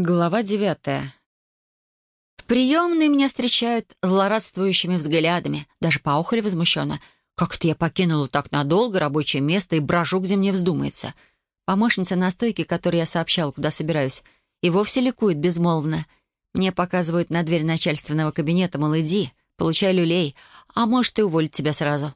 Глава девятая. В приемной меня встречают злорадствующими взглядами. Даже поохали возмущенно. Как-то я покинула так надолго рабочее место и брожу, где мне вздумается. Помощница на стойке, которой я сообщала, куда собираюсь, и вовсе ликует безмолвно. Мне показывают на дверь начальственного кабинета, мол, иди, получай люлей, а может и уволить тебя сразу.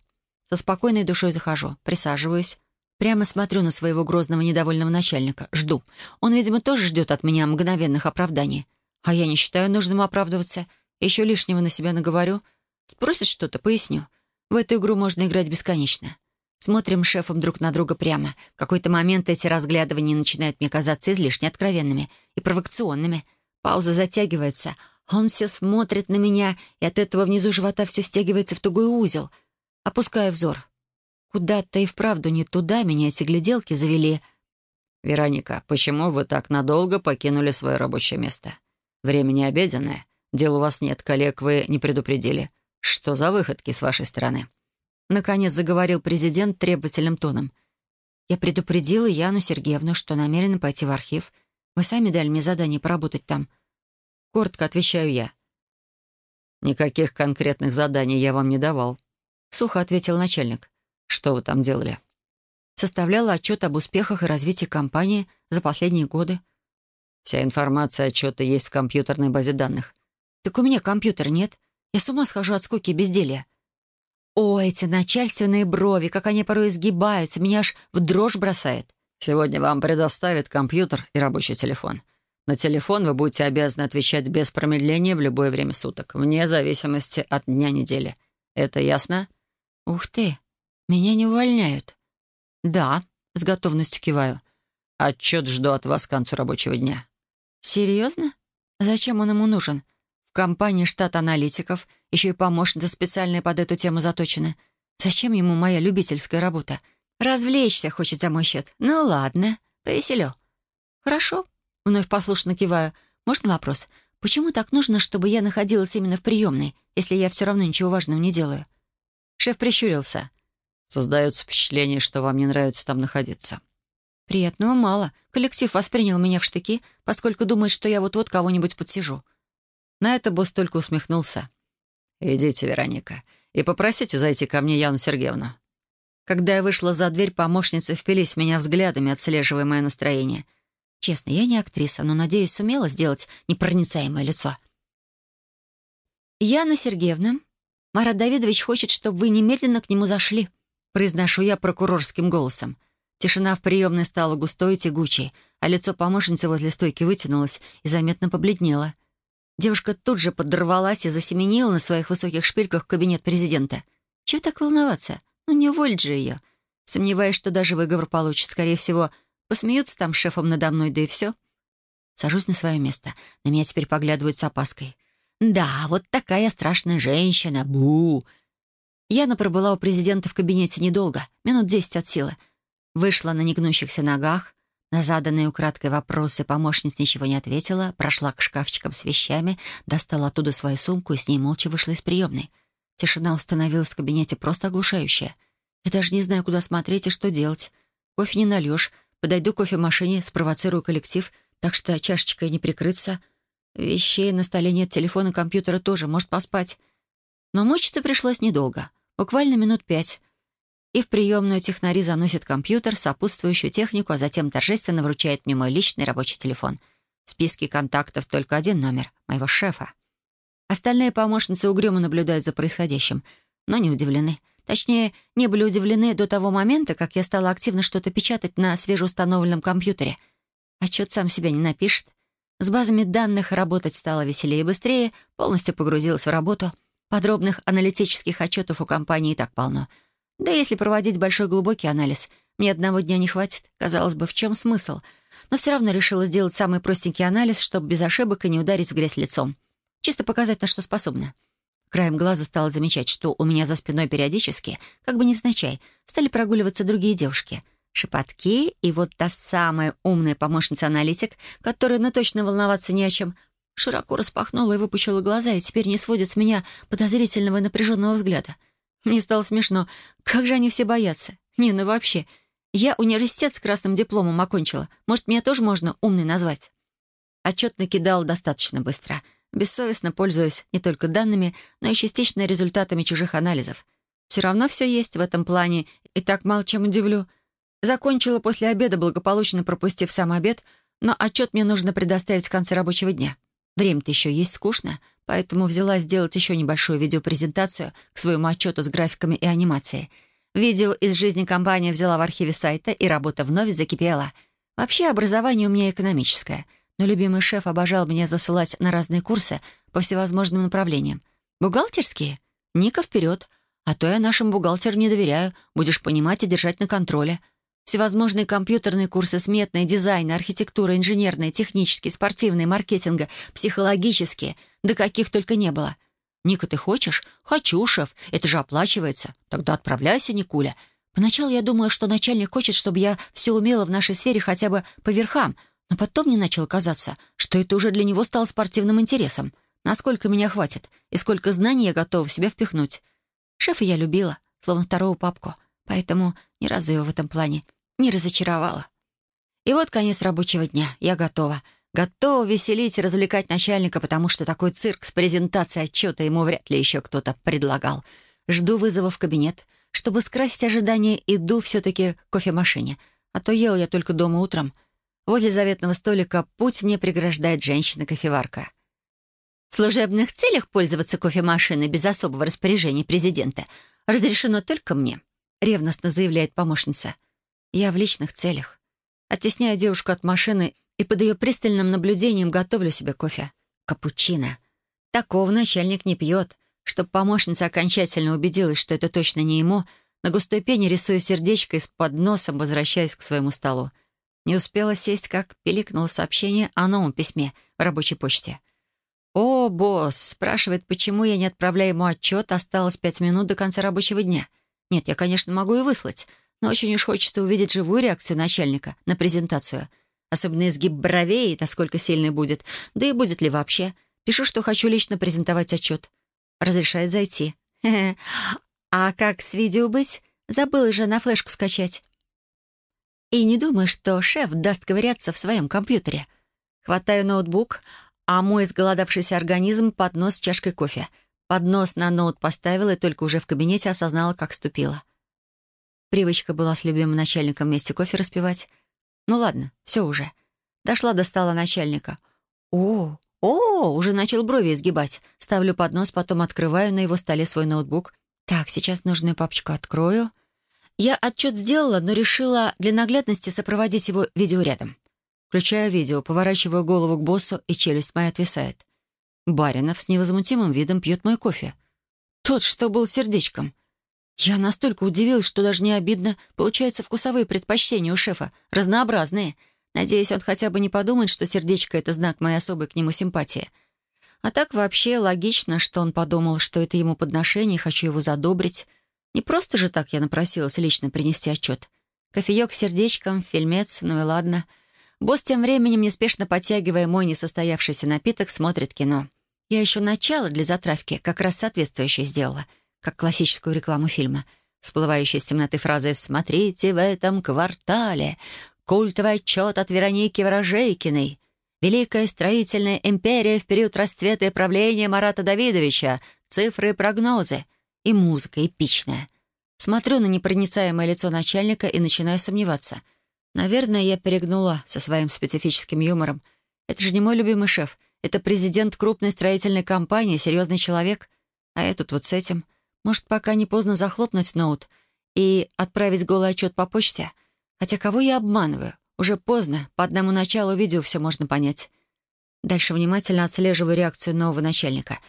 Со спокойной душой захожу, присаживаюсь, Прямо смотрю на своего грозного недовольного начальника. Жду. Он, видимо, тоже ждет от меня мгновенных оправданий. А я не считаю нужным оправдываться. Еще лишнего на себя наговорю. Спросит что-то, поясню. В эту игру можно играть бесконечно. Смотрим шефом друг на друга прямо. В какой-то момент эти разглядывания начинают мне казаться излишне откровенными и провокационными. Пауза затягивается. Он все смотрит на меня, и от этого внизу живота все стягивается в тугой узел. Опускаю взор. Куда-то и вправду не туда меня эти гляделки завели. «Вероника, почему вы так надолго покинули свое рабочее место? Время не обеденное. Дел у вас нет, коллег вы не предупредили. Что за выходки с вашей стороны?» Наконец заговорил президент требовательным тоном. «Я предупредила Яну Сергеевну, что намерена пойти в архив. Вы сами дали мне задание поработать там». Коротко отвечаю я. «Никаких конкретных заданий я вам не давал», — сухо ответил начальник. Что вы там делали?» Составляла отчет об успехах и развитии компании за последние годы. «Вся информация отчета есть в компьютерной базе данных». «Так у меня компьютера нет. Я с ума схожу от скуки и безделья». «О, эти начальственные брови, как они порой изгибаются, меня аж в дрожь бросает». «Сегодня вам предоставят компьютер и рабочий телефон. На телефон вы будете обязаны отвечать без промедления в любое время суток, вне зависимости от дня недели. Это ясно?» «Ух ты! Меня не увольняют. Да, с готовностью киваю. Отчет жду от вас к концу рабочего дня. Серьезно? Зачем он ему нужен? В компании штат аналитиков, еще и помощница специальная под эту тему заточена. Зачем ему моя любительская работа? Развлечься хочет за мой счет. Ну ладно, повеселю. Хорошо. Вновь послушно киваю. Можно вопрос? Почему так нужно, чтобы я находилась именно в приемной, если я все равно ничего важного не делаю? Шеф прищурился. Создается впечатление, что вам не нравится там находиться». «Приятного мало. Коллектив воспринял меня в штыки, поскольку думает, что я вот-вот кого-нибудь подсижу». На это босс только усмехнулся. «Идите, Вероника, и попросите зайти ко мне Яну Сергеевну». Когда я вышла за дверь, помощницы впились в меня взглядами, отслеживая мое настроение. Честно, я не актриса, но, надеюсь, сумела сделать непроницаемое лицо. «Яна Сергеевна, Марат Давидович хочет, чтобы вы немедленно к нему зашли», Произношу я прокурорским голосом. Тишина в приемной стала густой и тягучей, а лицо помощницы возле стойки вытянулось и заметно побледнело. Девушка тут же подорвалась и засеменила на своих высоких шпильках в кабинет президента. Чего так волноваться? Ну, не уволить же ее. Сомневаюсь, что даже выговор получит. Скорее всего, посмеются там шефом надо мной, да и все. Сажусь на свое место. На меня теперь поглядывают с опаской. «Да, вот такая страшная женщина. Бу!» Яна пробыла у президента в кабинете недолго, минут десять от силы. Вышла на негнущихся ногах, на заданные украдкой вопросы помощница ничего не ответила, прошла к шкафчикам с вещами, достала оттуда свою сумку и с ней молча вышла из приемной. Тишина установилась в кабинете просто оглушающая. Я даже не знаю, куда смотреть и что делать. Кофе не нальешь. Подойду к кофемашине, спровоцирую коллектив, так что чашечкой не прикрыться. Вещей на столе нет, телефона, компьютера тоже, может поспать. Но мучиться пришлось недолго — Буквально минут пять. И в приемную технари заносит компьютер, сопутствующую технику, а затем торжественно вручает мне мой личный рабочий телефон. В списке контактов только один номер — моего шефа. Остальные помощницы угрюмо наблюдают за происходящим, но не удивлены. Точнее, не были удивлены до того момента, как я стала активно что-то печатать на свежеустановленном компьютере. Отчет сам себя не напишет. С базами данных работать стало веселее и быстрее, полностью погрузилась в работу — Подробных аналитических отчетов у компании и так полно. Да если проводить большой глубокий анализ, мне одного дня не хватит. Казалось бы, в чем смысл? Но все равно решила сделать самый простенький анализ, чтобы без ошибок и не ударить в грязь лицом. Чисто показать, на что способна. Краем глаза стала замечать, что у меня за спиной периодически, как бы невзначай, стали прогуливаться другие девушки. Шепотки и вот та самая умная помощница-аналитик, которая, ну, точно волноваться не о чем — Широко распахнула и выпучила глаза, и теперь не сводит с меня подозрительного и напряженного взгляда. Мне стало смешно. Как же они все боятся? Не, ну вообще. Я университет с красным дипломом окончила. Может, меня тоже можно умной назвать? Отчет накидал достаточно быстро, бессовестно пользуясь не только данными, но и частично результатами чужих анализов. Все равно все есть в этом плане, и так мало чем удивлю. Закончила после обеда, благополучно пропустив сам обед, но отчет мне нужно предоставить в конце рабочего дня. Время-то еще есть скучно, поэтому взяла сделать еще небольшую видеопрезентацию к своему отчету с графиками и анимацией. Видео из жизни компании взяла в архиве сайта, и работа вновь закипела. Вообще, образование у меня экономическое, но любимый шеф обожал меня засылать на разные курсы по всевозможным направлениям. Бухгалтерские? Ника вперед. А то я нашим бухгалтерам не доверяю, будешь понимать и держать на контроле. Всевозможные компьютерные курсы, сметные, дизайны, архитектура, инженерные, технические, спортивные, маркетинга, психологические, да каких только не было. «Ника, ты хочешь?» «Хочу, шеф. Это же оплачивается. Тогда отправляйся, Никуля». Поначалу я думала, что начальник хочет, чтобы я все умела в нашей сфере хотя бы по верхам, но потом мне начало казаться, что это уже для него стало спортивным интересом. Насколько меня хватит и сколько знаний я готова в себя впихнуть. Шефа я любила, словно второго папку, поэтому ни разу его в этом плане не разочаровала. И вот конец рабочего дня. Я готова. Готова веселить и развлекать начальника, потому что такой цирк с презентацией отчета ему вряд ли еще кто-то предлагал. Жду вызова в кабинет. Чтобы скрасить ожидания, иду все-таки к кофемашине. А то ел я только дома утром. Возле заветного столика путь мне преграждает женщина-кофеварка. В служебных целях пользоваться кофемашиной без особого распоряжения президента разрешено только мне, ревностно заявляет помощница. Я в личных целях. Оттесняю девушку от машины и под ее пристальным наблюдением готовлю себе кофе. Капучино. Такого начальник не пьет. Чтоб помощница окончательно убедилась, что это точно не ему, на густой пене рисую сердечко и с подносом возвращаюсь к своему столу. Не успела сесть, как пиликнуло сообщение о новом письме в рабочей почте. «О, босс!» — спрашивает, почему я не отправляю ему отчет, осталось пять минут до конца рабочего дня. Нет, я, конечно, могу и выслать, но очень уж хочется увидеть живую реакцию начальника на презентацию. Особенно изгиб бровей, насколько сильный будет, да и будет ли вообще. Пишу, что хочу лично презентовать отчет. Разрешает зайти. А как с видео быть? Забыла же на флешку скачать. И не думаю, что шеф даст ковыряться в своем компьютере. Хватаю ноутбук, а мой сголодавшийся организм поднос с чашкой кофе. Поднос на ноут поставила и только уже в кабинете осознала, как ступила. Привычка была с любимым начальником вместе кофе распивать. Ну ладно, все уже. Дошла до стола начальника. О, о, уже начал брови изгибать. Ставлю поднос, потом открываю на его столе свой ноутбук. Так, сейчас нужную папочку открою. Я отчет сделала, но решила для наглядности сопроводить его видеорядом. Включаю видео, поворачиваю голову к боссу, и челюсть моя отвисает. Баринов с невозмутимым видом пьет мой кофе. Тот, что был сердечком. Я настолько удивилась, что даже не обидно. Получается, вкусовые предпочтения у шефа разнообразные. Надеюсь, он хотя бы не подумает, что сердечко — это знак моей особой к нему симпатии. А так вообще логично, что он подумал, что это ему подношение, и хочу его задобрить. Не просто же так я напросилась лично принести отчет. Кофеек сердечком, фильмец, ну и ладно — Босс тем временем, неспешно подтягивая мой несостоявшийся напиток, смотрит кино. Я еще начало для затравки как раз соответствующее сделала, как классическую рекламу фильма, всплывающая из темноты фразы «Смотрите в этом квартале», культовый отчет от Вероники Ворожейкиной, «Великая строительная империя в период расцвета и правления Марата Давидовича», цифры и прогнозы, и музыка эпичная. Смотрю на непроницаемое лицо начальника и начинаю сомневаться — Наверное, я перегнула со своим специфическим юмором. Это же не мой любимый шеф. Это президент крупной строительной компании, серьезный человек. А я тут вот с этим. Может, пока не поздно захлопнуть ноут и отправить голый отчет по почте? Хотя кого я обманываю? Уже поздно. По одному началу видео все можно понять. Дальше внимательно отслеживаю реакцию нового начальника —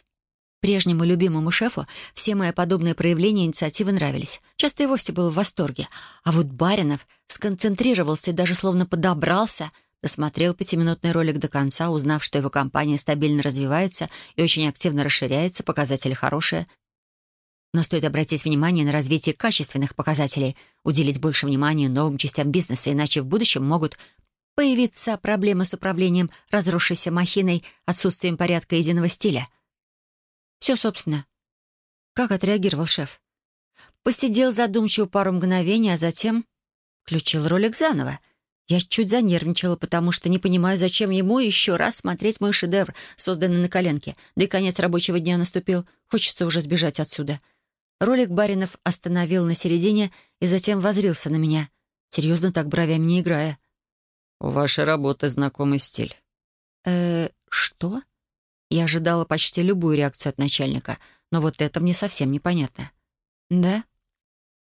Прежнему любимому шефу все мои подобные проявления инициативы нравились. Часто и вовсе был в восторге. А вот Баринов сконцентрировался и даже словно подобрался, досмотрел пятиминутный ролик до конца, узнав, что его компания стабильно развивается и очень активно расширяется, показатели хорошие. Но стоит обратить внимание на развитие качественных показателей, уделить больше внимания новым частям бизнеса, иначе в будущем могут появиться проблемы с управлением разросшейся махиной, отсутствием порядка единого стиля — все, собственно. Как отреагировал шеф? Посидел задумчиво пару мгновений, а затем включил ролик заново. Я чуть занервничала, потому что не понимаю, зачем ему еще раз смотреть мой шедевр, созданный на коленке. Да и конец рабочего дня наступил. Хочется уже сбежать отсюда. Ролик Баринов остановил на середине и затем возрился на меня. Серьезно так бровями не играя. «У вашей работы знакомый стиль». «Э, что?» Я ожидала почти любую реакцию от начальника, но вот это мне совсем непонятно. «Да?»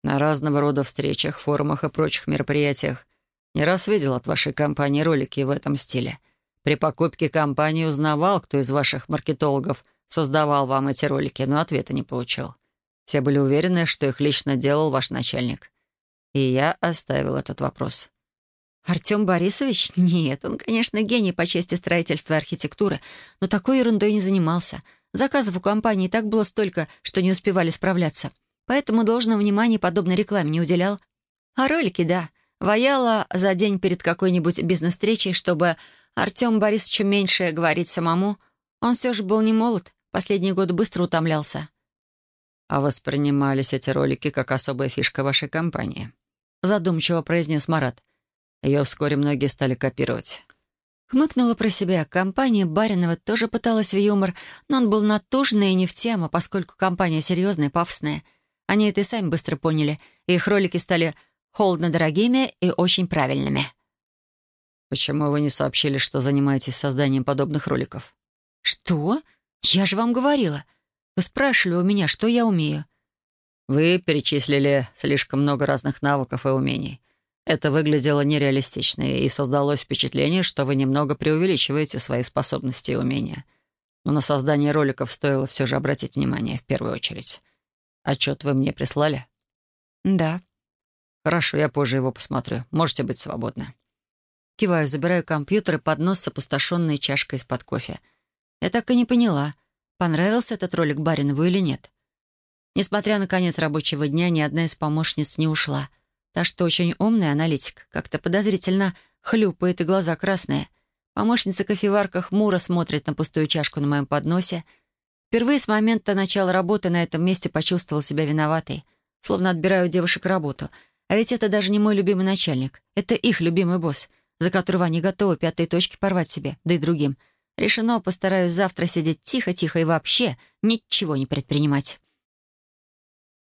На разного рода встречах, форумах и прочих мероприятиях не раз видел от вашей компании ролики в этом стиле. При покупке компании узнавал, кто из ваших маркетологов создавал вам эти ролики, но ответа не получил. Все были уверены, что их лично делал ваш начальник. И я оставил этот вопрос. Артем Борисович? Нет, он, конечно, гений по части строительства и архитектуры, но такой ерундой не занимался. Заказов у компании так было столько, что не успевали справляться. Поэтому должного внимания подобной рекламе не уделял. А ролики, да, Ваяла за день перед какой-нибудь бизнес-встречей, чтобы Артем Борисовичу меньше говорить самому. Он все же был не молод, последние годы быстро утомлялся. «А воспринимались эти ролики как особая фишка вашей компании?» Задумчиво произнес Марат. Ее вскоре многие стали копировать. Хмыкнула про себя. Компания Баринова тоже пыталась в юмор, но он был натужный и не в тему, поскольку компания серьезная, пафосная. Они это и сами быстро поняли, и их ролики стали холодно дорогими и очень правильными. «Почему вы не сообщили, что занимаетесь созданием подобных роликов?» «Что? Я же вам говорила. Вы спрашивали у меня, что я умею». «Вы перечислили слишком много разных навыков и умений. Это выглядело нереалистично, и создалось впечатление, что вы немного преувеличиваете свои способности и умения. Но на создание роликов стоило все же обратить внимание в первую очередь. Отчет вы мне прислали?» «Да». «Хорошо, я позже его посмотрю. Можете быть свободны». Киваю, забираю компьютер и поднос с опустошенной чашкой из-под кофе. Я так и не поняла, понравился этот ролик Баринову или нет. Несмотря на конец рабочего дня, ни одна из помощниц не ушла. Та, что очень умный аналитик, как-то подозрительно хлюпает и глаза красные. Помощница кофеварка хмуро смотрит на пустую чашку на моем подносе. Впервые с момента начала работы на этом месте почувствовал себя виноватой. Словно отбираю девушек работу — а ведь это даже не мой любимый начальник. Это их любимый босс, за которого они готовы пятые точки порвать себе, да и другим. Решено, постараюсь завтра сидеть тихо-тихо и вообще ничего не предпринимать.